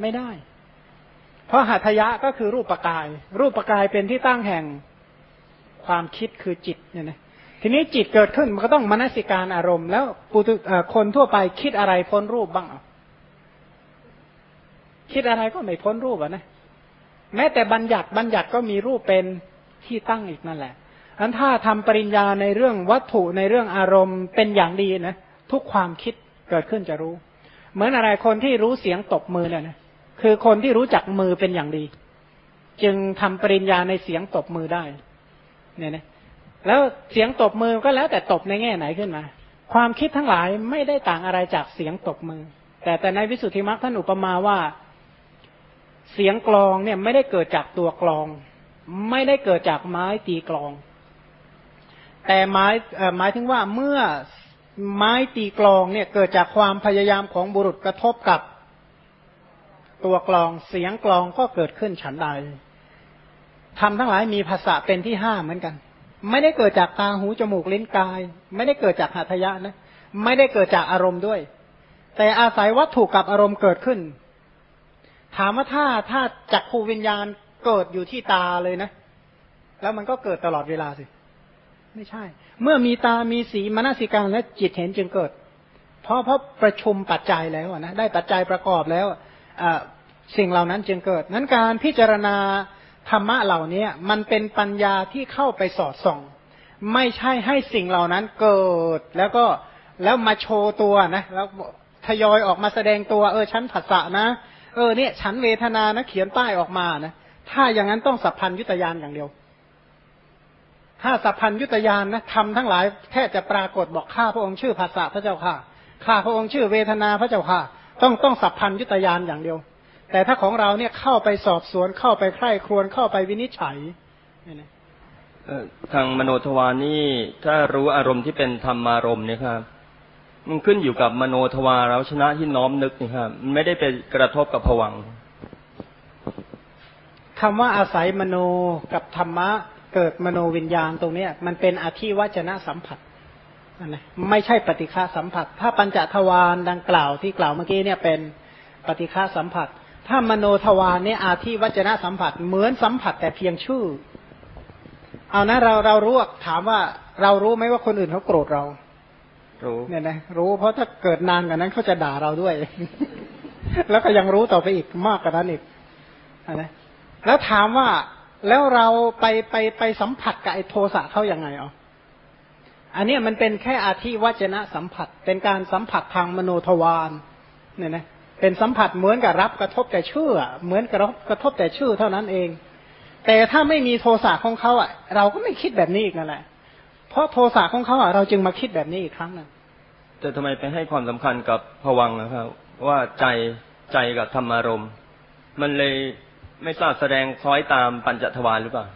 ไม่ได้ เพราะหัตถยะก็คือรูปปกาย รูปปกายเป็นที่ตั้งแห่งความคิดคือจิตเนี่ยนะทีนี้จิตเกิดขึ้นมันก็ต้องมนสิการอารมณ์แล้วปุตุคนทั่วไปคิดอะไรพ้นรูปบ้างคิดอะไรก็ไม่พ้นรูปอะนะแม้แต่บัญญัติบัญญัติก็มีรูปเป็นที่ตั้งอีกนั่นแหละอันถ้าทำปริญญาในเรื่องวัตถุในเรื่องอารมณ์เป็นอย่างดีนะทุกความคิดเกิดขึ้นจะรู้ เหมือนอะไรคนที่รู้เสียงตบมือเนี่ยนะ คือคนที่รู้จักมือเป็นอย่างดี จึงทำปริญญาในเสียงตบมือได้ เนี่ยนะแล้วเสียงตบมือก็แล้วแต่ตบในแง่ไหนขึ้นมา ความคิดทั้งหลายไม่ได้ต่างอะไรจากเสียงตบมือ แต่แต่ในวิสุทธิมรรคท่านอุปมาว่าเสียงกลองเนี่ยไม่ได้เกิดจากตัวกลอง ไม่ได้เกิดจากไม้ตีกลอง แต่หมายหมายถึงว่าเมื่อไม้ตีกลองเนี่ยเกิดจากความพยายามของบุรุษกระทบกับ ตัวกลองเสียงกลองก็เกิดขึ้นฉันใดทำทั้งหลายมีภาษาเป็นที่ห้าเหมือนกัน ไม่ได้เกิดจากตาหูจมูกลิ้นกาย ไม่ได้เกิดจากหัตถยะนะ ไม่ได้เกิดจากอารมณ์ด้วย แต่อาศัยวัตถุกับอารมณ์เกิดขึ้น ถามว่าถ้าถ้าจักขูวิญญาณเกิดอยู่ที่ตาเลยนะ แล้วมันก็เกิดตลอดเวลาสิ ไม่ใช่ เมื่อมีตามีสีมนสิการและจิตเห็นจึงเกิด เพราะเพราะประชุมปัจจัยแล้วนะ ได้ปัจจัยประกอบแล้ว สิ่งเหล่านั้นจึงเกิด นั้นการพิจารณาธรรมะเหล่านี้มันเป็นปัญญาที่เข้าไปสอดส่อง ไม่ใช่ให้สิ่งเหล่านั้นเกิด แล้วก็แล้วมาโชว์ตัวนะแล้วทยอยออกมาแสดงตัว เออฉันผัสสะนะ เออเนี่ยฉันเวทนานะเขียนป้ายออกมานะถ้าอย่างนั้นต้องสัพพัญยุตยานอย่างเดียว ถ้าสัพพัญยุตยานนะทำทั้งหลายแค่จะปรากฏบอกข้าพระองค์ชื่อภาษาพระเจ้าค่ะข้าพระองค์ชื่อเวทนาพระเจ้าค่ะ ต้องต้องสัพพัญยุตยานอย่างเดียว แต่ถ้าของเราเนี่ยเข้าไปสอบสวนเข้าไปใคร่ครวญเข้าไปวินิจฉัยเนี่ยทางมโนทวารนี่ถ้ารู้อารมณ์ที่เป็นธรรมารมณ์เนี่ยครับมันขึ้นอยู่กับมโนทวารเราชนะที่น้อมนึกนี่ครับมันไม่ได้ไปกระทบกับผวังคำว่าอาศัยมโนกับธรรมะเกิดมโนวิญญาณตรงเนี้ย มันเป็นอธิวัจนะสัมผัสนะไม่ใช่ปฏิฆาสัมผัส ถ้าปัญจทวารดังกล่าวที่กล่าวเมื่อกี้เนี่ยเป็นปฏิฆาสัมผัส ถ้ามโนทวารเนี่ยอาที่วัจนะสัมผัสเหมือนสัมผัสแต่เพียงชื่อ เอานะเราเรารู้ถามว่าเรารู้ไหมว่าคนอื่นเขาโกรธเรา รู้เนี่ยนะรู้เพราะถ้าเกิดนานกว่านั้นเขาจะด่าเราด้วย แล้วก็ยังรู้ต่อไปอีกมากกว่านั้นอีกนะแล้วถามว่าแล้วเราไปไปไปสัมผัสกับไอ้โทสะเขาอย่างไงอ๋ออันนี้มันเป็นแค่อาทิวัจนะสัมผัส เป็นการสัมผัสทางมโนทวารเนี่ยนะ เป็นสัมผัสเหมือนกับรับกระทบแต่ชื่อเหมือนกับกระทบแต่ชื่อเท่านั้นเอง แต่ถ้าไม่มีโทสะของเขาอะ เราก็ไม่คิดแบบนี้อีกนั่นแหละ เพราะโทสะของเขาอะเราจึงมาคิดแบบนี้อีกครั้งหนึ่งแต่ทำไมไปให้ความสำคัญกับผวังนะครับ ว่าใจใจกับธรรมารมมันเลยไม่ทราบแสดงคล้อยตามปัญจทวารหรือเปล่า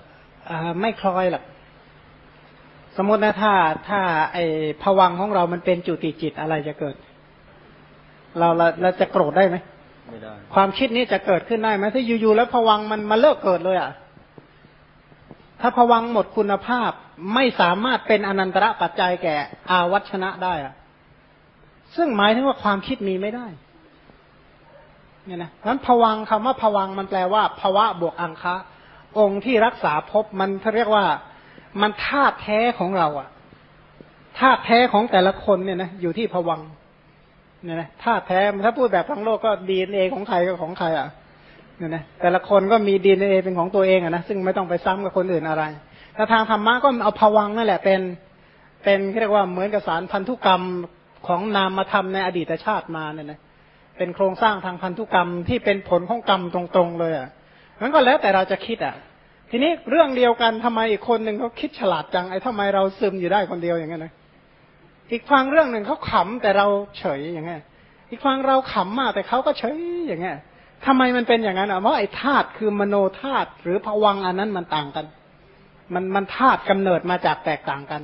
อ่าไม่คล้อยหรอกสมมตินะถ้าถ้าไอผวังของเรามันเป็นจุติจิตอะไรจะเกิด เราเราจะโกรธได้ไหมไม่ได้ ความคิดนี้จะเกิดขึ้นได้ไหมถ้าอยู่ๆแล้วผวังมันมาเลิกเกิดเลยอะ ถ้าผวังหมดคุณภาพไม่สามารถเป็นอนันตระปัจจัยแก่อาวัชนะได้อะ ซึ่งหมายถึงว่าความคิดมีไม่ได้ เนี่ยนะนั้นผวังคำว่าผวังมันแปลว่าภาวะบวกอังคะ องค์ที่รักษาภพมันเขาเรียกว่ามันธาตุแท้ของเราอะธาตุแท้ของแต่ละคนเนี่ยนะอยู่ที่ผวัง เนี่ยนะถ้าแท้ถ้าพูดแบบทั้งโลกก็ดีเอ็นเอของใครก็ของใครอะเนี่ยนะแต่ละคนก็มีดีเอ็นเอเป็นของตัวเองอะนะซึ่งไม่ต้องไปซ้ำกับคนอื่นอะไรถ้าทางธรรมะก็เอาภวังนั่นแหละเป็นเป็นเรียกว่าเหมือนกับสารพันธุกรรมของนามธรรมในอดีตชาติมาเนี่ยนะเป็นโครงสร้างทางพันธุกรรมที่เป็นผลของกรรมตรงๆเลยอะมันก็แล้วแต่เราจะคิดอะ ทีนี้เรื่องเดียวกันทำไมอีกคนหนึ่งเขาคิดฉลาดจังไอ้ทำไมเราซึมอยู่ได้คนเดียวอย่างเงี้ยนะ อีกฟังเรื่องหนึ่งเขาขำแต่เราเฉยอย่างเงี้ยอีกฟังเราขำมากแต่เขาก็เฉยอย่างเงี้ยทำไมมันเป็นอย่างนั้นอะเพราะไอ้ธาตุคือมโนธาตุหรือภวังอันนั้นมันต่างกัน มันมันธาตุกำเนิดมาจากแตกต่างกัน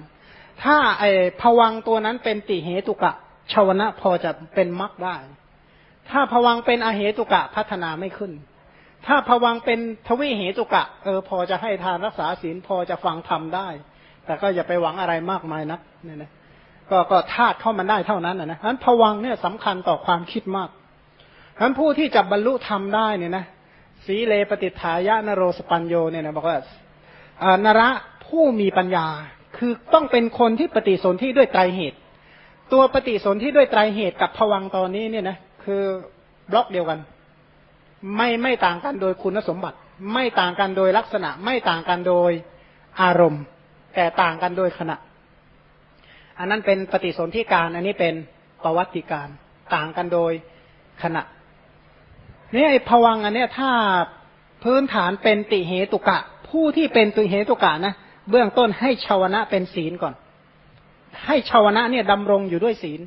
ถ้าไอ้ภวังตัวนั้นเป็นติเหตุกะชาวนะพอจะเป็นมรรคได้ ถ้าภวังเป็นอเหตุกะพัฒนาไม่ขึ้น ถ้าภวังเป็นทวิเหตุกะ เออ พอจะให้ทานรักษาศีลพอจะฟังธรรมได้ แต่ก็อย่าไปหวังอะไรมากมายนักเนี่ยนะ ก็ก็ธาตุเข้ามันได้เท่านั้นนะนั้นผวังเนี่ยสำคัญต่อความคิดมากท่านผู้ที่จะบรรลุธรรมได้เนี่ยนะสีเลปฏิฐายะนโรสปัญโยเนี่ยนะบอกว่านระผู้มีปัญญา คือต้องเป็นคนที่ปฏิสนธิด้วยไตรเหตุ ตัวปฏิสนธิด้วยไตรเหตุกับผวังตอนนี้เนี่ยนะคือบล็อกเดียวกัน ไม่ไม่ต่างกันโดยคุณสมบัติ ไม่ต่างกันโดยลักษณะ ไม่ต่างกันโดยอารมณ์ แต่ต่างกันโดยขณะ อันนั้นเป็นปฏิสนธิการ อันนี้เป็นประวัติการ ต่างกันโดยขณะนี่ไอ้ผวังอันเนี้ยถ้าพื้นฐานเป็นติเหตุกะ ผู้ที่เป็นติเหตุกะนะเบื้องต้นให้ชาวนะเป็นศีลก่อน ให้ชาวนะเนี่ยดำรงอยู่ด้วยศีล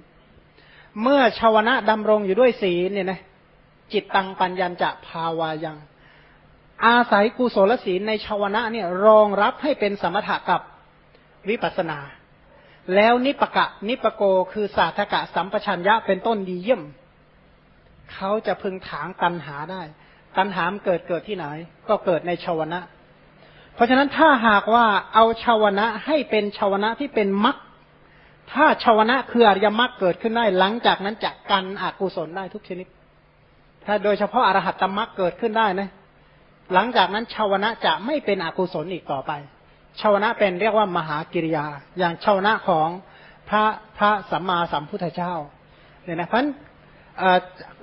เมื่อชาวนะดำรงอยู่ด้วยศีลเนี่ยนะจิตตังปัญญจะภาวายัง อาศัยกุศลศีลในชาวนะเนี่ยรองรับให้เป็นสมถะกับวิปัสนา แล้วนิปกะ นิปโกคือสาธกะสัมปชัญญะเป็นต้นดีเยี่ยม เขาจะพึงถางตันหาได้ ตันหามเกิดเกิดที่ไหน ก็เกิดในชาวนะ เพราะฉะนั้นถ้าหากว่าเอาชาวนะให้เป็นชาวนะที่เป็นมรรคถ้าชาวนะคืออริยมรรคเกิดขึ้นได้หลังจากนั้นจะกันอกุศลได้ทุกชนิด ถ้าโดยเฉพาะอรหัตตมรรคเกิดขึ้นได้นะ หลังจากนั้นชาวนะจะไม่เป็นอกุศลอีกต่อไป ชาวนะเป็นเรียกว่ามหากิริยา อย่างชาวนะของพระพระสัมมาสัมพุทธเจ้าเนี่ยนะเพราะ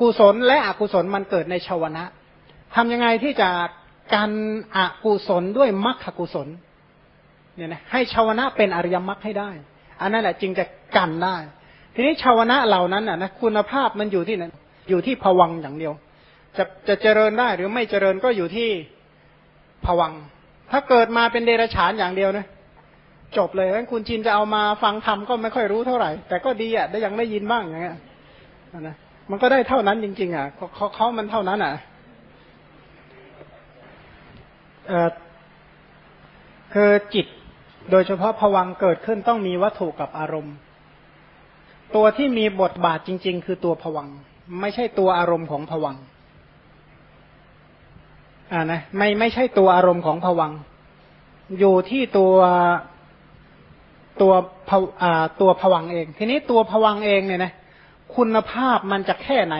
กุศลและอกุศลมันเกิดในชาวนะทำยังไงที่จะกันอกุศลด้วยมรรคกุศลเนี่ยนะให้ชาวนะเป็นอริยมรรคให้ได้ อันนั้นแหละจึงจะกันได้ ทีนี้ชาวนะเหล่านั้นนะคุณภาพมันอยู่ที่นั้นอยู่ที่ผวังอย่างเดียว จะจะเจริญได้หรือไม่เจริญก็อยู่ที่ผวัง ถ้าเกิดมาเป็นเดรัจฉานอย่างเดียวนะจบเลยงั้นคุณชินจะเอามาฟังธรรมก็ไม่ค่อยรู้เท่าไหร่ แต่ก็ดีอะได้ยังได้ยินบ้างอย่างเงี้ยนะมันก็ได้เท่านั้นจริง ๆ อะเขาเขามันเท่านั้นอะเออคือจิตโดยเฉพาะผวังเกิดขึ้นต้องมีวัตถุกับอารมณ์ ตัวที่มีบทบาทจริง ๆ คือตัวผวัง ไม่ใช่ตัวอารมณ์ของผวัง อ่านะไม่ไม่ใช่ตัวอารมณ์ของผวัง อยู่ที่ตัวตัวอ่าตัวผวังเอง ทีนี้ตัวผวังเองเนี่ยนะคุณภาพมันจะแค่ไหน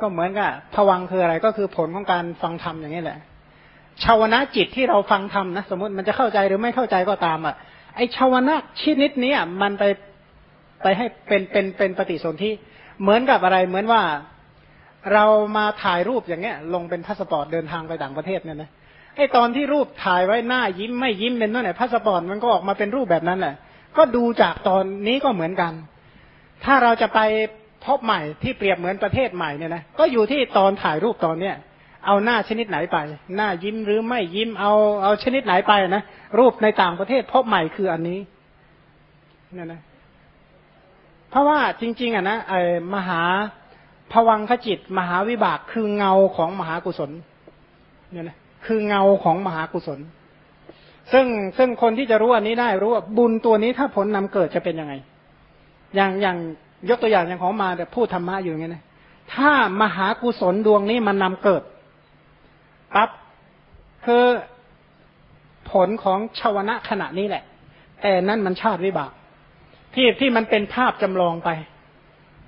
ก็เหมือนกับผวังคืออะไร ก็คือผลของการฟังธรรมอย่างนี้แหละชวนะจิตที่เราฟังธรรมนะสมมติมันจะเข้าใจหรือไม่เข้าใจก็ตามอะไอชวนะชนิดนี้มันไปไปให้เป็นเป็นเป็นปฏิสนธิเหมือนกับอะไรเหมือนว่า เรามาถ่ายรูปอย่างเงี้ย ลงเป็นพาสปอร์ตเดินทางไปต่างประเทศเนี่ยนะไอตอนที่รูปถ่ายไว้หน้ายิ้มไม่ยิ้มเป็นนั่นแหละพาสปอร์ตมันก็ออกมาเป็นรูปแบบนั้นแหละก็ดูจากตอนนี้ก็เหมือนกัน ถ้าเราจะไปภพใหม่ที่เปรียบเหมือนประเทศใหม่เนี่ยนะก็อยู่ที่ตอนถ่ายรูปตอนเนี้ยเอาหน้าชนิดไหนไป หน้ายิ้มหรือไม่ยิ้มเอาเอาชนิดไหนไปนะรูปในต่างประเทศพบใหม่คืออันนี้เนี่ยนะเพราะว่าจริง ๆอะนะไอมหา ผวังขจิตมหาวิบากคือเงาของมหากุศลเนี่ยนะคือเงาของมหากุศล ซึ่งซึ่งคนที่จะรู้อันนี้ได้รู้ว่าบุญตัวนี้ถ้าผลนำเกิดจะเป็นยังไง อย่างอย่างยกตัวอย่างอย่างของมาแต่พูดธรรมะอยู่อย่างนี้นะถ้ามหากุศลดวงนี้มันนำเกิดปั๊บคือผลของชวนะขณะนี้แหละ แต่นั่นมันชาติวิบาก ที่ที่มันเป็นภาพจำลองไป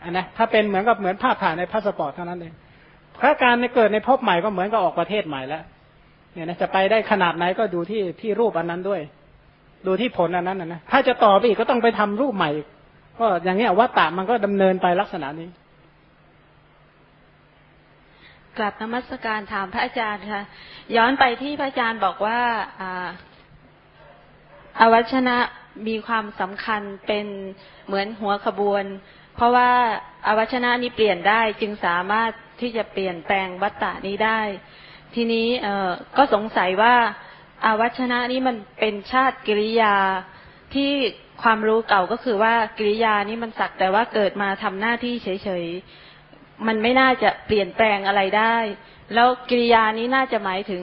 อันนะถ้าเป็นเหมือนกับเหมือนภาพถ่ายในพาสปอร์ตเท่านั้นเองเพราะการในเกิดในภพใหม่ก็เหมือนกับออกประเทศใหม่แล้วเนี่ยนะจะไปได้ขนาดไหนก็ดูที่ที่รูปอันนั้นด้วย ดูที่ผลอันนั้นนะถ้าจะต่อไปอีกก็ต้องไปทำรูปใหม่ ก็อย่างเงี้ยวัตตะมันก็ดำเนินไปลักษณะนี้กลับนมัสการถามพระอาจารย์ค่ะ ย้อนไปที่พระอาจารย์บอกว่าอาวัชนะมีความสำคัญเป็นเหมือนหัวขบวน เพราะว่าอาวัชนะนี้เปลี่ยนได้จึงสามารถที่จะเปลี่ยนแปลงวัตตะนี้ได้ ทีนี้เออก็สงสัยว่าอาวัชนะนี้มันเป็นชาติกิริยาที่ความรู้เก่าก็คือว่ากิริยานี้มันสักแต่ว่าเกิดมาทำหน้าที่เฉยๆ มันไม่น่าจะเปลี่ยนแปลงอะไรได้ แล้วกิริยานี้น่าจะหมายถึง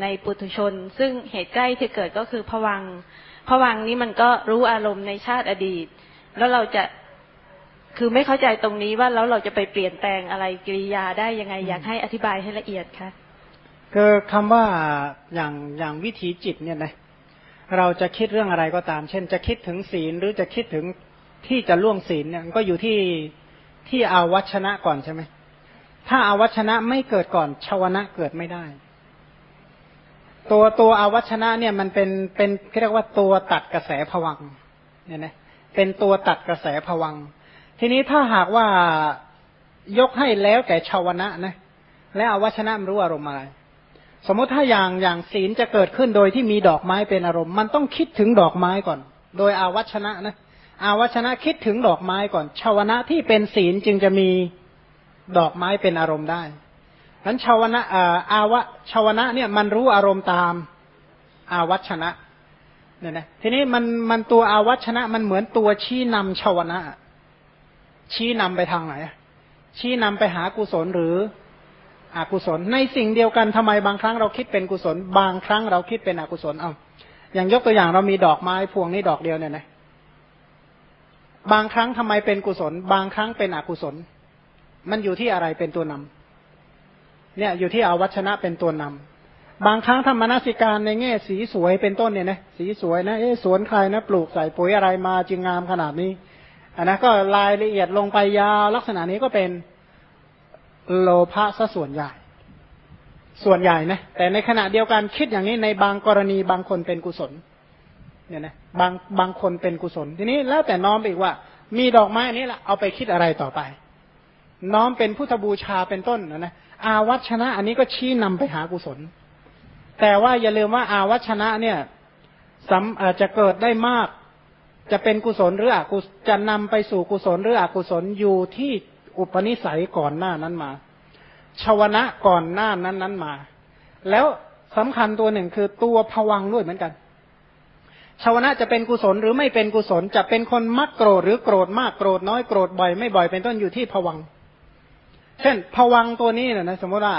ในปุถุชน ซึ่งเหตุใกล้ที่เกิดก็คือผวังผวังนี้มันก็รู้อารมณ์ในชาติอดีต แล้วเราจะ คือไม่เข้าใจตรงนี้ว่าแล้วเราจะไปเปลี่ยนแปลงอะไรกิริยาได้ยังไง อยากให้อธิบายให้ละเอียดค่ะคือคำว่าอย่างอย่างวิถีจิตเนี่ยนะเราจะคิดเรื่องอะไรก็ตาม เช่น จะคิดถึงศีลหรือจะคิดถึงที่จะล่วงศีลเนี่ยก็อยู่ที่ที่อาวัชนะก่อนใช่ไหมถ้าอาวัชนะไม่เกิดก่อนชาวนะเกิดไม่ได้ ตัวตัวอาวัชนะเนี่ยมันเป็นเป็นเรียกว่าตัวตัดกระแสผวังเนี่ยนะเป็นตัวตัดกระแสผวัง ทีนี้ถ้าหากว่ายกให้แล้วแต่ชาวนะนะ และอวัชนะมันรู้อารมณ์อะไร สมมติถ้าอย่างอย่างศีลจะเกิดขึ้นโดยที่มีดอกไม้เป็นอารมณ์ มันต้องคิดถึงดอกไม้ก่อน โดยอวัชนะนะอาวัชนะคิดถึงดอกไม้ก่อน ชาวนะที่เป็นศีลจึงจะมีดอกไม้เป็นอารมณ์ได้นั้นชาวนะอาวะชาวนะเนี่ยมันรู้อารมณ์ตามอาวัชนะเนี่ยนะทีนี้มันมันตัวอาวัชนะมันเหมือนตัวชี้นำชาวนะ ชี้นำไปทางไหน ชี้นำไปหากุศลหรืออกุศล ในสิ่งเดียวกันทำไมบางครั้งเราคิดเป็นกุศล บางครั้งเราคิดเป็นอกุศลเอาอย่างยกตัวอย่างเรามีดอกไม้พวงนี้ดอกเดียวเนี่ยนะบางครั้งทำไมเป็นกุศล บางครั้งเป็นอกุศล มันอยู่ที่อะไรเป็นตัวนำเนี่ยอยู่ที่อาวัชนะเป็นตัวนำบางครั้งธรรมนาสิการในแง่สีสวยเป็นต้นเนี่ยนะสีสวยนะเอ๊สวนใครนะ ปลูกใส่ปุ๋ยอะไรมาจึงงามขนาดนี้ อันนั้นก็รายละเอียดลงไปยาวลักษณะนี้ก็เป็นโลภะซะส่วนใหญ่ ส่วนใหญ่นะแต่ในขณะเดียวกันคิดอย่างนี้ในบางกรณีบางคนเป็นกุศล เนี่ยนะบางบางคนเป็นกุศล ทีนี้แล้วแต่น้อมอีกว่า มีดอกไม้นี้แหละเอาไปคิดอะไรต่อไป น้อมเป็นพุทธบูชาเป็นต้นนะนะอาวัชนะ อันนี้ก็ชี้นำไปหากุศล แต่ว่าอย่าลืมว่าอาวัชนะเนี่ยสัมอาจจะเกิดได้มาก จะเป็นกุศลหรืออกุศจะนำไปสู่กุศลหรืออกุศลอยู่ที่อุปนิสัยก่อนหน้านั้นมาชาวนะก่อนหน้านั้นนั้นมา แล้วสำคัญตัวหนึ่งคือตัวผวังด้วยเหมือนกันชาวนะจะเป็นกุศลหรือไม่เป็นกุศลจะเป็นคนมักโกรธหรือโกรธมากโกรธน้อยโกรธบ่อยไม่บ่อยเป็นต้นอยู่ที่ผวัง เช่นผวังตัวนี้นะนะสมมติว่า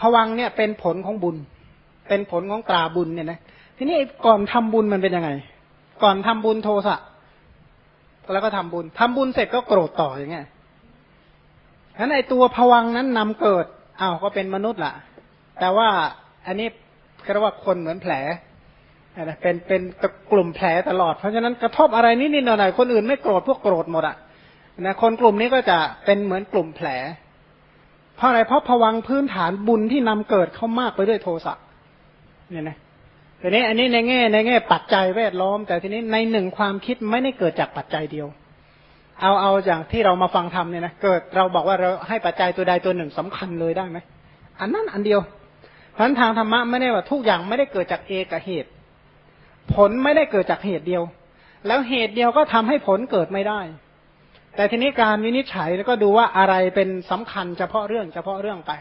ผวังเนี่ยเป็นผลของบุญ เป็นผลของตราบุญเนี่ยนะทีนี้ก่อนทำบุญมันเป็นยังไง ก่อนทำบุญโทสะแล้วก็ทำบุญทำบุญเสร็จก็โกรธต่ออย่างเงี้ยฉะนั้นไอตัวผวังนั้นนำเกิดอ้าวก็เป็นมนุษย์ละแต่ว่าอันนี้เรียกว่าคนเหมือนแผลนะเป็นเป็นกลุ่มแผลตลอด เพราะฉะนั้นกระทบอะไรนิดนิดหน่อยหน่อยคนอื่นไม่โกรธพวกโกรธหมดอะนะคนกลุ่มนี้ก็จะเป็นเหมือนกลุ่มแผล เพราะอะไรเพราะผวังพื้นฐานบุญที่นำเกิดเข้ามากไปด้วยโทสะเนี่ยนะ ทีนี้อันนี้ในแง่ในแง่ปัจจัยแวดล้อม แต่ทีนี้ในหนึ่งความคิดไม่ได้เกิดจากปัจจัยเดียว เอาเอาอย่างที่เรามาฟังธรรมเนี่ยนะเกิดเราบอกว่าเราให้ปัจจัยตัวใดตัวหนึ่งสำคัญเลยได้ไหมอันนั้นอันเดียวเพราะทางธรรมะไม่ได้ว่าทุกอย่างไม่ได้เกิดจากเอกเหตุ ผลไม่ได้เกิดจากเหตุเดียว แล้วเหตุเดียวก็ทำให้ผลเกิดไม่ได้ แต่ทีนี้การวินิจฉัยแล้วก็ดูว่าอะไรเป็นสำคัญเฉพาะเรื่องเฉพาะเรื่องไป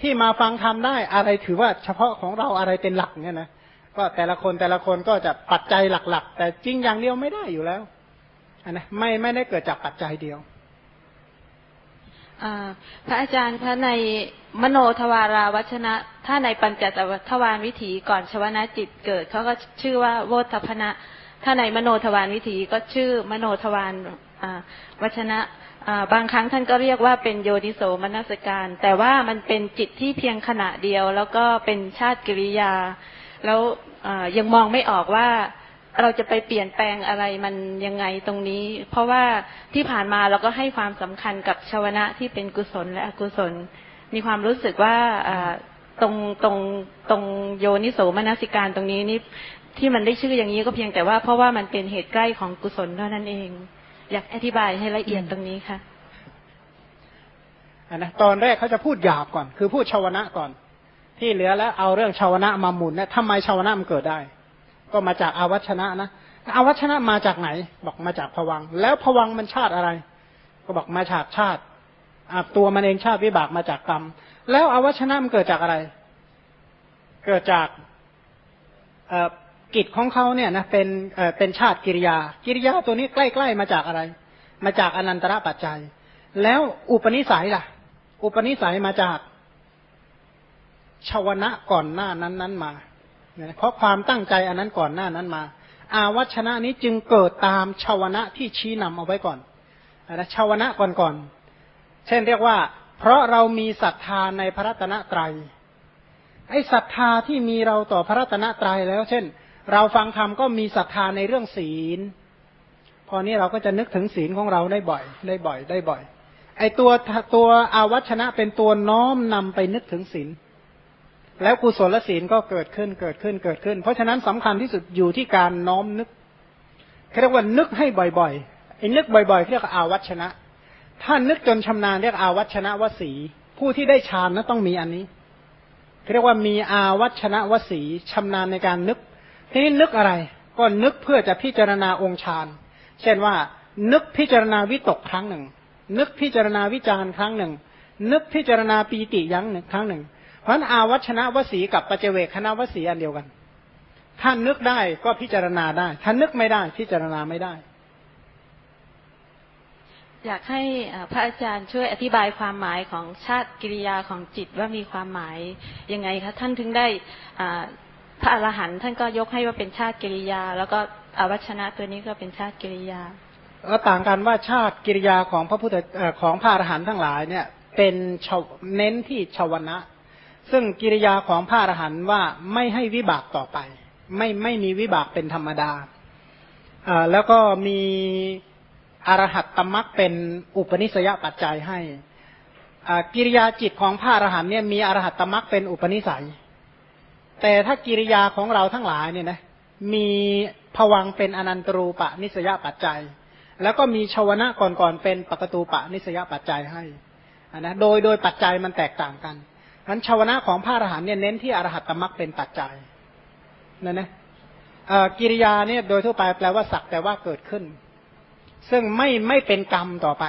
ที่มาฟังธรรมได้อะไรถือว่าเฉพาะของเราอะไรเป็นหลักเนี่ยนะ ก็แต่ละคนแต่ละคนก็จะปัจจัยหลัก ๆ แต่จริงอย่างเดียวไม่ได้อยู่แล้วอันนะไม่ไม่ได้เกิดจากปัจจัยเดียวพระอาจารย์คะในมโนทวาราวัชนะ ถ้าในปัญจทวารวิถีก่อนชวนาจิตเกิดเขาก็ชื่อว่าโวทพนะ ถ้าในมโนทวารวิถีก็ชื่อมโนทวารวัชนะบางครั้งท่านก็เรียกว่าเป็นโยนิโสมนัสการ แต่ว่ามันเป็นจิตที่เพียงขณะเดียว แล้วก็เป็นชาติกิริยา แล้วยังมองไม่ออกว่าเราจะไปเปลี่ยนแปลงอะไรมันยังไงตรงนี้ เพราะว่าที่ผ่านมาเราก็ให้ความสำคัญกับชาวนะที่เป็นกุศลและอกุศล มีความรู้สึกว่าตรงตรงตรงโยนิโสมนสิการตรงนี้นี่ที่มันได้ชื่ออย่างนี้ก็เพียงแต่ว่าเพราะว่ามันเป็นเหตุใกล้ของกุศลเท่านั้นเอง อยากอธิบายให้ละเอียดตรงนี้ค่ะอันนะตอนแรกเขาจะพูดหยาบก่อน คือพูดชาวนะก่อน ที่เหลือแล้วเอาเรื่องชาวนะมาหมุนเนี่ยทำไมชาวนะมันเกิดได้ ก็มาจากอาวัชนะนะอาวัชนะมาจากไหน บอกมาจากผวัง แล้วผวังมันชาติอะไร ก็บอกมาจากชาติตัวมันเองชาติวิบากมาจากกรรม แล้วอาวัชนะมันเกิดจากอะไร เกิดจากกิจของเขาเนี่ยนะเป็นเป็นชาติกิริยา กิริยาตัวนี้ใกล้ๆมาจากอะไร มาจากอนันตระปัจจัย แล้วอุปนิสัยล่ะ อุปนิสัยมาจาก ชาวนะก่อนหน้านั้นนั้นมา เพราะความตั้งใจอันนั้นก่อนหน้านั้นมา อาวัชนะนี้จึงเกิดตามชาวนะที่ชี้นำเอาไว้ก่อนนะชาวนะก่อนๆเช่นเรียกว่า เพราะเรามีศรัทธาในพระรัตนตรัยไอ้ศรัทธาที่มีเราต่อพระรัตนตรัยแล้ว เช่น เราฟังธรรมก็มีศรัทธาในเรื่องศีล พอนี้เราก็จะนึกถึงศีลของเราได้บ่อย ได้บ่อย ได้บ่อย ไอ้ตัวตัวอาวัชนะเป็นตัวน้อมนำไปนึกถึงศีล แล้วกุศลศีลก็เกิดขึ้นเกิดขึ้นเกิดขึ้น เพราะฉะนั้นสำคัญที่สุดอยู่ที่การน้อมนึกเรียกว่านึกให้บ่อยๆไอ้นึกบ่อยๆเรียกอาวัชนะถ้านึกจนชำนาญเรียกอาวัชนะวสี ผู้ที่ได้ฌานนะต้องมีอันนี้เรียกว่ามีอาวัชนะวสีชำนาญในการนึก ทีนี้นึกอะไร ก็นึกเพื่อจะพิจารณาองค์ฌานเช่นว่า นึกพิจารณาวิตกครั้งหนึ่ง นึกพิจารณาวิจารครั้งหนึ่ง นึกพิจารณาปีติยั้งหนึ่งครั้งหนึ่ง เพราะนั้นอาวัชนะวสีกับปัจเจเวคณะวสีอันเดียวกัน ถ้านึกได้ก็พิจารณาได้ ถ้านึกไม่ได้พิจารณาไม่ได้ อยากให้พระอาจารย์ช่วยอธิบายความหมายของชาติกิริยาของจิตว่ามีความหมายยังไงคะท่านถึงได้พระอรหันต์ท่านก็ยกให้ว่าเป็นชาติกิริยา แล้วก็อวัชนะตัวนี้ก็เป็นชาติกิริยาก็ต่างกันว่าชาติกิริยาของพระพุทธของพระอรหันต์ทั้งหลายเนี่ย เป็นเน้นที่ชาวนะ ซึ่งกิริยาของพระอรหันต์ว่าไม่ให้วิบากต่อไป ไม่ไม่มีวิบากเป็นธรรมดาอ่าแล้วก็มีอรหัตตมักเป็นอุปนิสยปัจจัยให้กิริยาจิตของพระอรหันต์เนี่ยมีอรหัตตมักเป็นอุปนิสัย แต่ถ้ากิริยาของเราทั้งหลายเนี่ยนะมีผวังเป็นอนันตรูปะนิสยปัจจัย แล้วก็มีชาวนะก่อนๆเป็นปกตูปะนิสยปัจจัยให้นะโดยโดยปัจจัยมันแตกต่างกัน นั้นชาวนะของพระอรหันต์เนี่ยเน้นที่อรหัตตมักเป็นปัจจัยนั่นนะกิริยาเนี่ยโดยทั่วไปแปลว่าสักแต่ว่าเกิดขึ้น ซึ่งไม่ไม่เป็นกรรมต่อไป